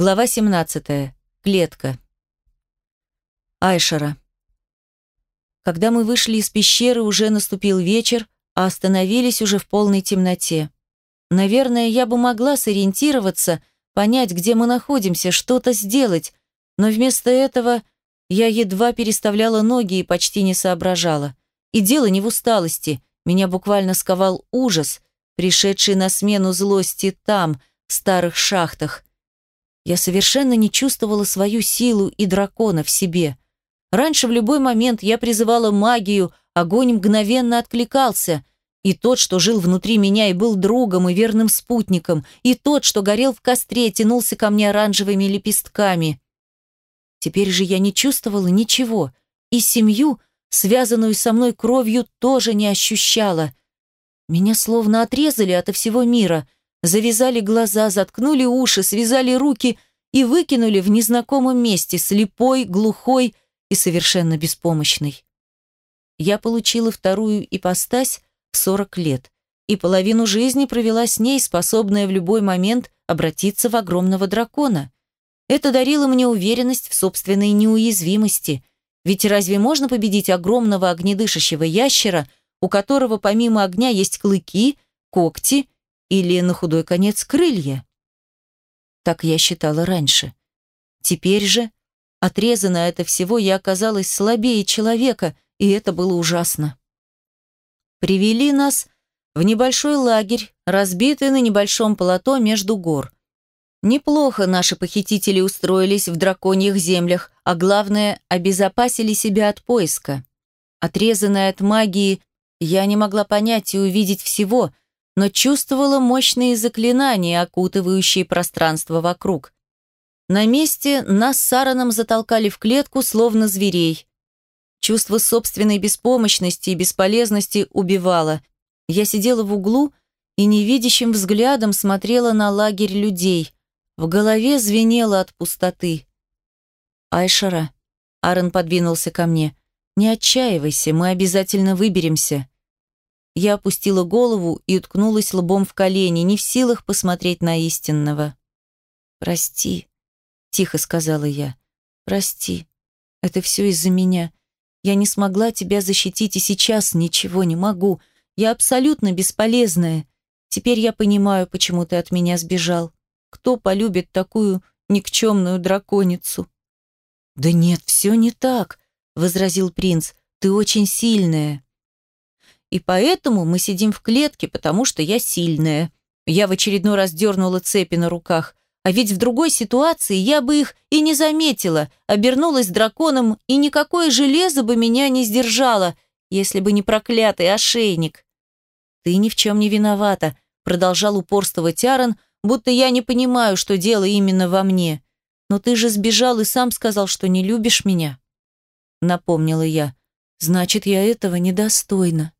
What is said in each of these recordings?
Глава 17. Клетка. Айшара. Когда мы вышли из пещеры, уже наступил вечер, а остановились уже в полной темноте. Наверное, я бы могла сориентироваться, понять, где мы находимся, что-то сделать, но вместо этого я едва переставляла ноги и почти не соображала. И дело не в усталости, меня буквально сковал ужас, пришедший на смену злости там, в старых шахтах. Я совершенно не чувствовала свою силу и дракона в себе. Раньше в любой момент я призывала магию, огонь мгновенно откликался. И тот, что жил внутри меня и был другом и верным спутником, и тот, что горел в костре, тянулся ко мне оранжевыми лепестками. Теперь же я не чувствовала ничего, и семью, связанную со мной кровью, тоже не ощущала. Меня словно отрезали ото всего мира, завязали глаза, заткнули уши, связали руки и выкинули в незнакомом месте, слепой, глухой и совершенно беспомощный. Я получила вторую ипостась в 40 лет, и половину жизни провела с ней, способная в любой момент обратиться в огромного дракона. Это дарило мне уверенность в собственной неуязвимости. Ведь разве можно победить огромного огнедышащего ящера, у которого помимо огня есть клыки, когти или, на худой конец, крылья? Так я считала раньше. Теперь же, отрезанная это всего, я оказалась слабее человека, и это было ужасно. Привели нас в небольшой лагерь, разбитый на небольшом плато между гор. Неплохо наши похитители устроились в драконьих землях, а главное, обезопасили себя от поиска. Отрезанная от магии, я не могла понять и увидеть всего, но чувствовала мощные заклинания, окутывающие пространство вокруг. На месте нас с Сараном затолкали в клетку, словно зверей. Чувство собственной беспомощности и бесполезности убивало. Я сидела в углу и невидящим взглядом смотрела на лагерь людей – в голове звенело от пустоты. «Айшара», — Аарон подвинулся ко мне, — «не отчаивайся, мы обязательно выберемся». Я опустила голову и уткнулась лбом в колени, не в силах посмотреть на истинного. «Прости», — тихо сказала я, — «прости, это все из-за меня. Я не смогла тебя защитить и сейчас ничего не могу. Я абсолютно бесполезная. Теперь я понимаю, почему ты от меня сбежал. Кто полюбит такую никчемную драконицу? Да нет, все не так, возразил принц. Ты очень сильная. И поэтому мы сидим в клетке, потому что я сильная. Я в очередной раз дернула цепи на руках. А ведь в другой ситуации я бы их и не заметила, обернулась драконом, и никакое железо бы меня не сдержало, если бы не проклятый ошейник. «Ты ни в чем не виновата», — продолжал упорствовать Аарон, будто я не понимаю, что дело именно во мне. Но ты же сбежал и сам сказал, что не любишь меня. Напомнила я. Значит, я этого недостойна.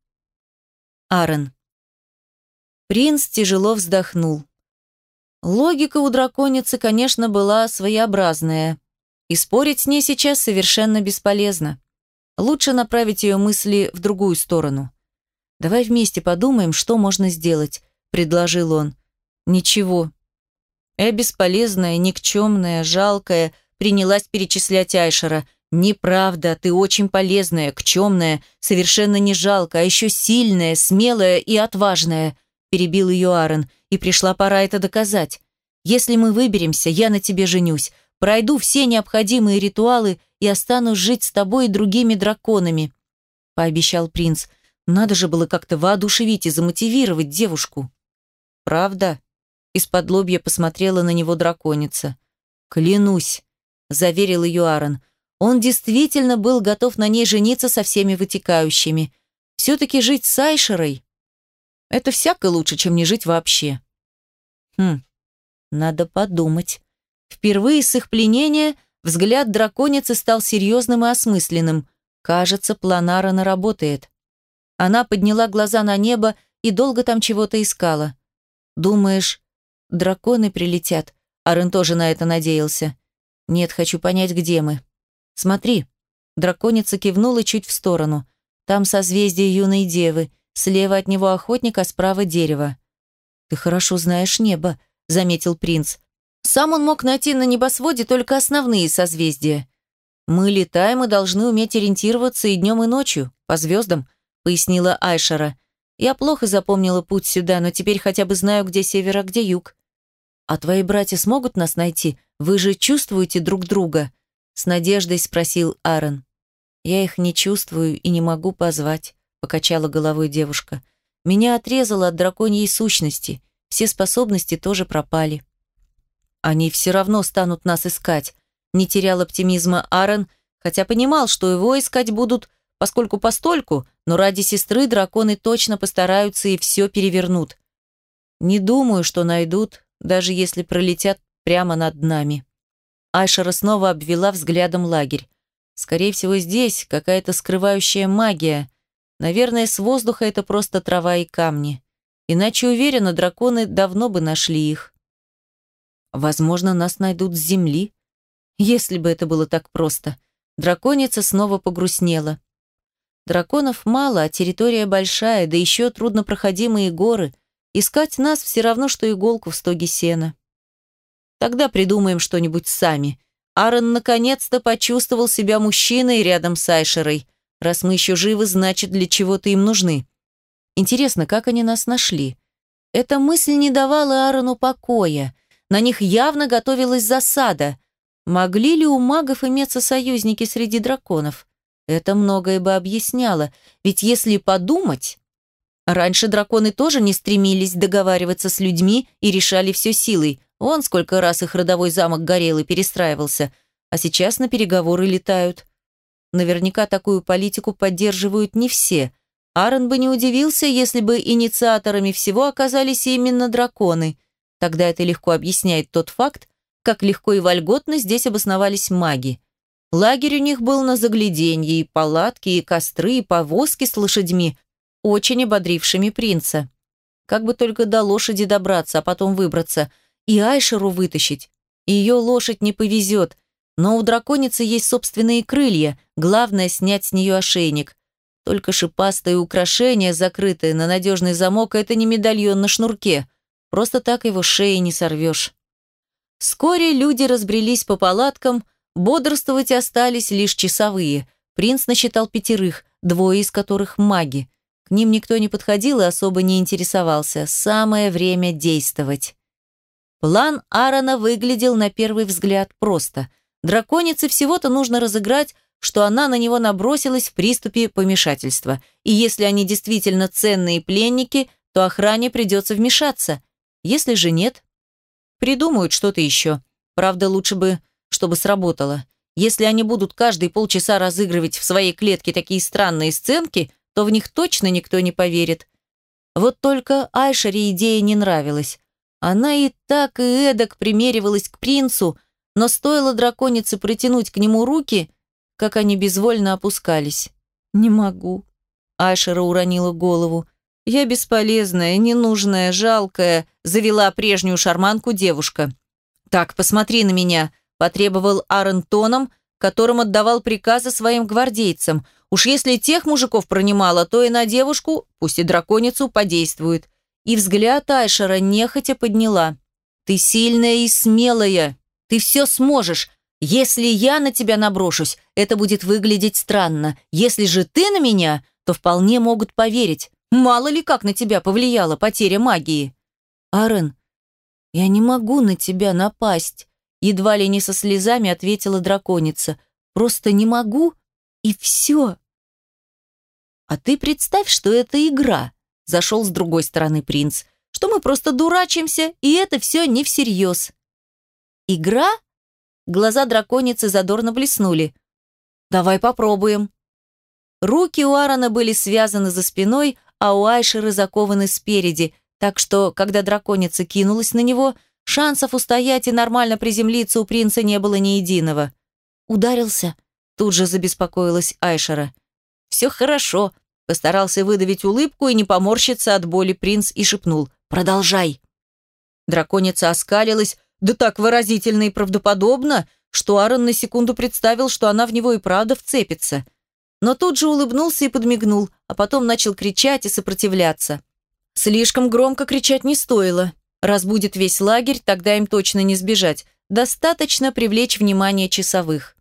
Аарон. Принц тяжело вздохнул. Логика у драконицы, конечно, была своеобразная. И спорить с ней сейчас совершенно бесполезно. Лучше направить ее мысли в другую сторону. «Давай вместе подумаем, что можно сделать», — предложил он. Ничего. Я бесполезная, никчемная, жалкая, принялась перечислять Айшера. Неправда, ты очень полезная, кчемная, совершенно не жалко, а еще сильная, смелая и отважная, перебил ее Аарон, и пришла пора это доказать. Если мы выберемся, я на тебе женюсь, пройду все необходимые ритуалы и останусь жить с тобой и другими драконами, пообещал принц. Надо же было как-то воодушевить и замотивировать девушку. Правда? Из-под лобья посмотрела на него драконица. «Клянусь», — заверил ее Аарон. Он действительно был готов на ней жениться со всеми вытекающими. Все-таки жить с Айшерой — это всяко лучше, чем не жить вообще. Хм, надо подумать. Впервые с их пленения взгляд драконицы стал серьезным и осмысленным. Кажется, план Аарона работает. Она подняла глаза на небо и долго там чего-то искала. «Думаешь, Драконы прилетят. Арен тоже на это надеялся. Нет, хочу понять, где мы. Смотри. Драконица кивнула чуть в сторону. Там созвездие юной девы. Слева от него охотник, а справа дерево. Ты хорошо знаешь небо, заметил принц. Сам он мог найти на небосводе только основные созвездия. «Мы летаем и должны уметь ориентироваться и днем, и ночью, по звездам», пояснила Айшара. «Я плохо запомнила путь сюда, но теперь хотя бы знаю, где север, а где юг». «А твои братья смогут нас найти? Вы же чувствуете друг друга?» С надеждой спросил Аарон. «Я их не чувствую и не могу позвать», покачала головой девушка. «Меня отрезало от драконьей сущности. Все способности тоже пропали». «Они все равно станут нас искать», не терял оптимизма Аарон, хотя понимал, что его искать будут поскольку постольку, но ради сестры драконы точно постараются и все перевернут. Не думаю, что найдут, даже если пролетят прямо над нами. Айшера снова обвела взглядом лагерь. Скорее всего, здесь какая-то скрывающая магия. Наверное, с воздуха это просто трава и камни. Иначе, уверена, драконы давно бы нашли их. Возможно, нас найдут с земли. Если бы это было так просто. Драконица снова погрустнела. Драконов мало, а территория большая, да еще труднопроходимые горы. Искать нас все равно, что иголку в стоге сена. Тогда придумаем что-нибудь сами. Аарон наконец-то почувствовал себя мужчиной рядом с Айшерой. Раз мы еще живы, значит, для чего-то им нужны. Интересно, как они нас нашли? Эта мысль не давала Аарону покоя. На них явно готовилась засада. Могли ли у магов иметься союзники среди драконов? Это многое бы объясняло, ведь если подумать... Раньше драконы тоже не стремились договариваться с людьми и решали все силой. Вон сколько раз их родовой замок горел и перестраивался, а сейчас на переговоры летают. Наверняка такую политику поддерживают не все. Аарон бы не удивился, если бы инициаторами всего оказались именно драконы. Тогда это легко объясняет тот факт, как легко и вольготно здесь обосновались маги. Лагерь у них был на загляденье, и палатки, и костры, и повозки с лошадьми, очень ободрившими принца. Как бы только до лошади добраться, а потом выбраться, и Айшеру вытащить. Ее лошадь не повезет, но у драконицы есть собственные крылья, главное снять с нее ошейник. Только шипастое украшение, закрытое на надежный замок, это не медальон на шнурке. Просто так его шеи не сорвешь. Вскоре люди разбрелись по палаткам, Бодрствовать остались лишь часовые. Принц насчитал пятерых, двое из которых маги. К ним никто не подходил и особо не интересовался. Самое время действовать. План Аарона выглядел на первый взгляд просто. Драконице всего-то нужно разыграть, что она на него набросилась в приступе помешательства. И если они действительно ценные пленники, то охране придется вмешаться. Если же нет, придумают что-то еще. Правда, лучше бы чтобы сработало. Если они будут каждые полчаса разыгрывать в своей клетке такие странные сценки, то в них точно никто не поверит. Вот только Айшаре идея не нравилась. Она и так и эдак примеривалась к принцу, но стоило драконице протянуть к нему руки, как они безвольно опускались. «Не могу». Айшера уронила голову. «Я бесполезная, ненужная, жалкая», завела прежнюю шарманку девушка. «Так, посмотри на меня», потребовал Аарон тоном, которым отдавал приказы своим гвардейцам. Уж если тех мужиков пронимало, то и на девушку, пусть и драконицу, подействует. И взгляд Айшера нехотя подняла. «Ты сильная и смелая. Ты все сможешь. Если я на тебя наброшусь, это будет выглядеть странно. Если же ты на меня, то вполне могут поверить. Мало ли как на тебя повлияла потеря магии». «Аарон, я не могу на тебя напасть», Едва ли не со слезами ответила драконица. «Просто не могу, и все». «А ты представь, что это игра», — зашел с другой стороны принц, «что мы просто дурачимся, и это все не всерьез». «Игра?» Глаза драконицы задорно блеснули. «Давай попробуем». Руки у Аарона были связаны за спиной, а у Айшеры закованы спереди, так что, когда драконица кинулась на него — Шансов устоять и нормально приземлиться у принца не было ни единого. «Ударился?» Тут же забеспокоилась Айшера. «Все хорошо», – постарался выдавить улыбку и не поморщиться от боли принц и шепнул. «Продолжай». Драконица оскалилась, да так выразительно и правдоподобно, что Аарон на секунду представил, что она в него и правда вцепится. Но тут же улыбнулся и подмигнул, а потом начал кричать и сопротивляться. Слишком громко кричать не стоило. Разбудит весь лагерь, тогда им точно не сбежать. Достаточно привлечь внимание часовых.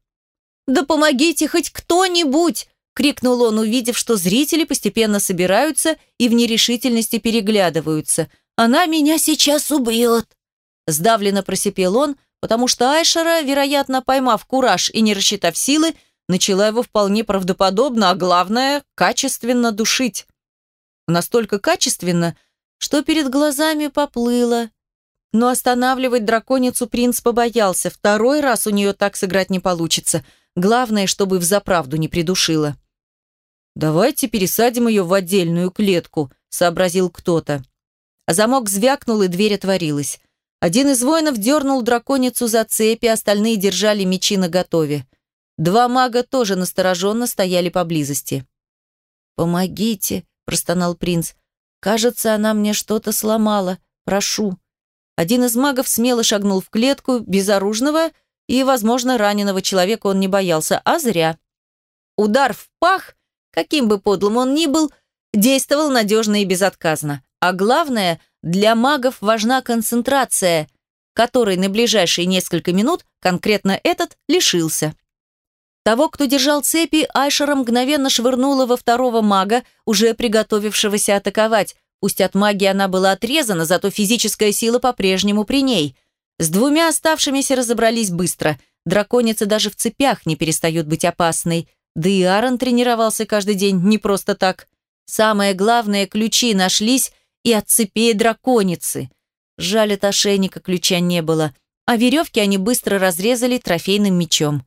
«Да помогите хоть кто-нибудь!» – крикнул он, увидев, что зрители постепенно собираются и в нерешительности переглядываются. «Она меня сейчас убьет!» Сдавленно просипел он, потому что Айшера, вероятно, поймав кураж и не рассчитав силы, начала его вполне правдоподобно, а главное – качественно душить. Настолько качественно, что перед глазами поплыло. Но останавливать драконицу принц побоялся. Второй раз у нее так сыграть не получится. Главное, чтобы взаправду не придушила. «Давайте пересадим ее в отдельную клетку», — сообразил кто-то. Замок звякнул, и дверь отворилась. Один из воинов дернул драконицу за цепи, остальные держали мечи наготове. Два мага тоже настороженно стояли поблизости. «Помогите», — простонал принц. «Кажется, она мне что-то сломала. Прошу». Один из магов смело шагнул в клетку, безоружного и, возможно, раненого человека он не боялся, а зря. Удар в пах, каким бы подлым он ни был, действовал надежно и безотказно. А главное, для магов важна концентрация, которой на ближайшие несколько минут конкретно этот лишился. Того, кто держал цепи, Айшера мгновенно швырнула во второго мага, уже приготовившегося атаковать, Пусть от магии она была отрезана, зато физическая сила по-прежнему при ней. С двумя оставшимися разобрались быстро. Драконицы даже в цепях не перестают быть опасной. Да и Аарон тренировался каждый день не просто так. Самое главное, ключи нашлись и от цепей драконицы. Жаль, от ошейника ключа не было. А веревки они быстро разрезали трофейным мечом.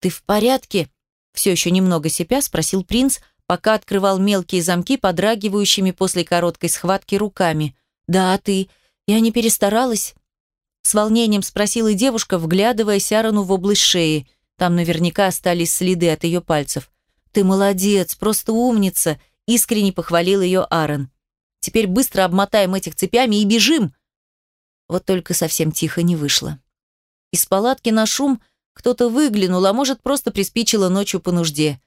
«Ты в порядке?» Все еще немного сипя, спросил принц, пока открывал мелкие замки, подрагивающими после короткой схватки руками. «Да, а ты? Я не перестаралась?» С волнением спросила девушка, вглядываясь Аарону в область шеи. Там наверняка остались следы от ее пальцев. «Ты молодец, просто умница!» Искренне похвалил ее Аарон. «Теперь быстро обмотаем этих цепями и бежим!» Вот только совсем тихо не вышло. Из палатки на шум кто-то выглянул, а может, просто приспичило ночью по нужде.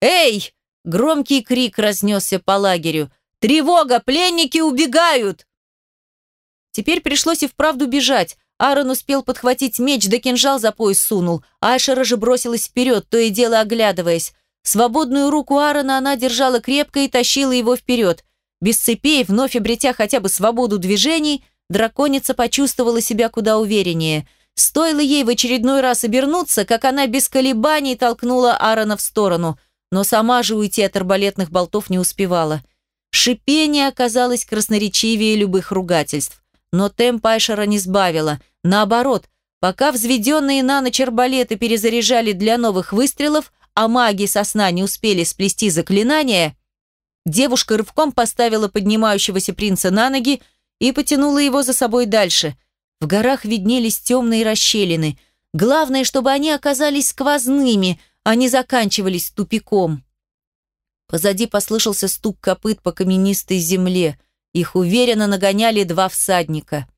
«Эй!» Громкий крик разнесся по лагерю. «Тревога! Пленники убегают!» Теперь пришлось и вправду бежать. Аарон успел подхватить меч, да кинжал за пояс сунул. Айшера же бросилась вперед, то и дело оглядываясь. Свободную руку Аарона она держала крепко и тащила его вперед. Без цепей, вновь обретя хотя бы свободу движений, драконица почувствовала себя куда увереннее. Стоило ей в очередной раз обернуться, как она без колебаний толкнула Аарона в сторону но сама же уйти от арбалетных болтов не успевала. Шипение оказалось красноречивее любых ругательств. Но темп Айшера не сбавила. Наоборот, пока взведенные на ночь арбалеты перезаряжали для новых выстрелов, а маги со сна не успели сплести заклинания, девушка рывком поставила поднимающегося принца на ноги и потянула его за собой дальше. В горах виднелись темные расщелины. Главное, чтобы они оказались сквозными – они заканчивались тупиком. Позади послышался стук копыт по каменистой земле. Их уверенно нагоняли два всадника.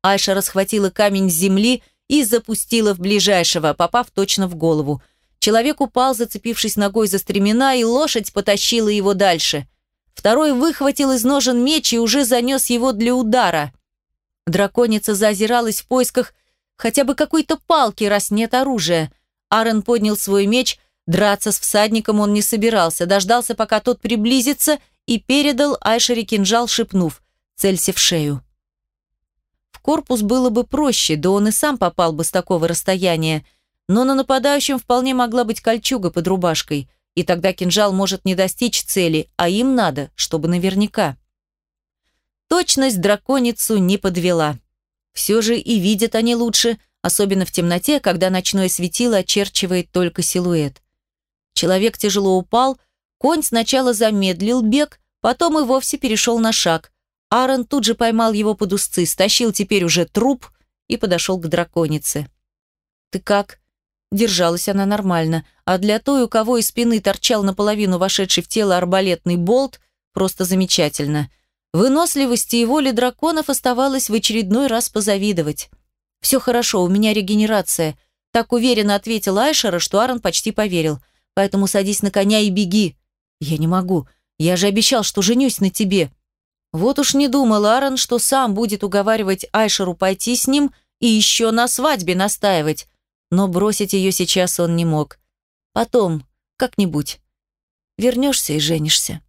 Айша расхватила камень с земли и запустила в ближайшего, попав точно в голову. Человек упал, зацепившись ногой за стремена, и лошадь потащила его дальше. Второй выхватил из ножен меч и уже занес его для удара. Драконица заозиралась в поисках хотя бы какой-то палки, раз нет оружия. Аарон поднял свой меч, драться с всадником он не собирался, дождался, пока тот приблизится, и передал Айшере кинжал, шепнув «Целься в шею». В корпус было бы проще, да он и сам попал бы с такого расстояния, но на нападающем вполне могла быть кольчуга под рубашкой, и тогда кинжал может не достичь цели, а им надо, чтобы наверняка. Точность драконицу не подвела. Все же и видят они лучше – особенно в темноте, когда ночное светило очерчивает только силуэт. Человек тяжело упал, конь сначала замедлил бег, потом и вовсе перешел на шаг. Аарон тут же поймал его под узцы, стащил теперь уже труп и подошел к драконице. «Ты как?» Держалась она нормально, а для той, у кого из спины торчал наполовину вошедший в тело арбалетный болт, просто замечательно. Выносливости и воли драконов оставалось в очередной раз позавидовать. «Все хорошо, у меня регенерация», – так уверенно ответила Айшера, что Аарон почти поверил. «Поэтому садись на коня и беги». «Я не могу. Я же обещал, что женюсь на тебе». Вот уж не думал Аарон, что сам будет уговаривать Айшеру пойти с ним и еще на свадьбе настаивать. Но бросить ее сейчас он не мог. Потом, как-нибудь. Вернешься и женишься.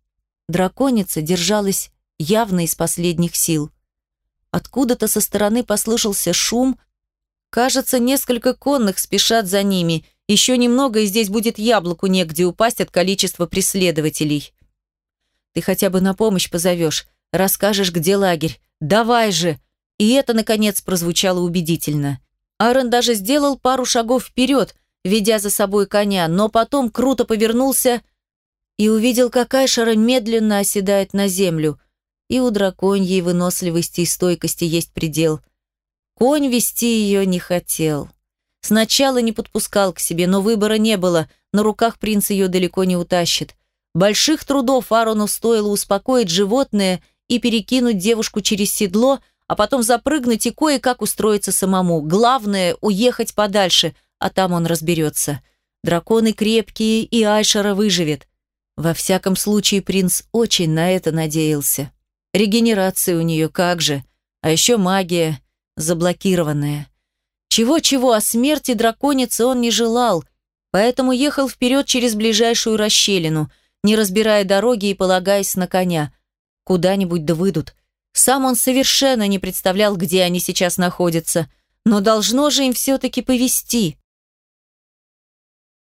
Драконица держалась явно из последних сил. Откуда-то со стороны послышался шум. Кажется, несколько конных спешат за ними. Еще немного, и здесь будет яблоку негде упасть от количества преследователей. Ты хотя бы на помощь позовешь, расскажешь, где лагерь. Давай же! И это, наконец, прозвучало убедительно. Аарон даже сделал пару шагов вперед, ведя за собой коня, но потом круто повернулся и увидел, как Айшара медленно оседает на землю – и у драконьей выносливости и стойкости есть предел. Конь вести ее не хотел. Сначала не подпускал к себе, но выбора не было, на руках принц ее далеко не утащит. Больших трудов Арону стоило успокоить животное и перекинуть девушку через седло, а потом запрыгнуть и кое-как устроиться самому. Главное – уехать подальше, а там он разберется. Драконы крепкие, и Айшара выживет. Во всяком случае, принц очень на это надеялся. Регенерация у нее как же. А еще магия заблокированная. Чего-чего, о смерти драконицы он не желал, поэтому ехал вперед через ближайшую расщелину, не разбирая дороги и полагаясь на коня. Куда-нибудь да выйдут. Сам он совершенно не представлял, где они сейчас находятся. Но должно же им все-таки повести.